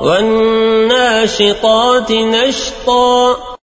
والناشطات نشطا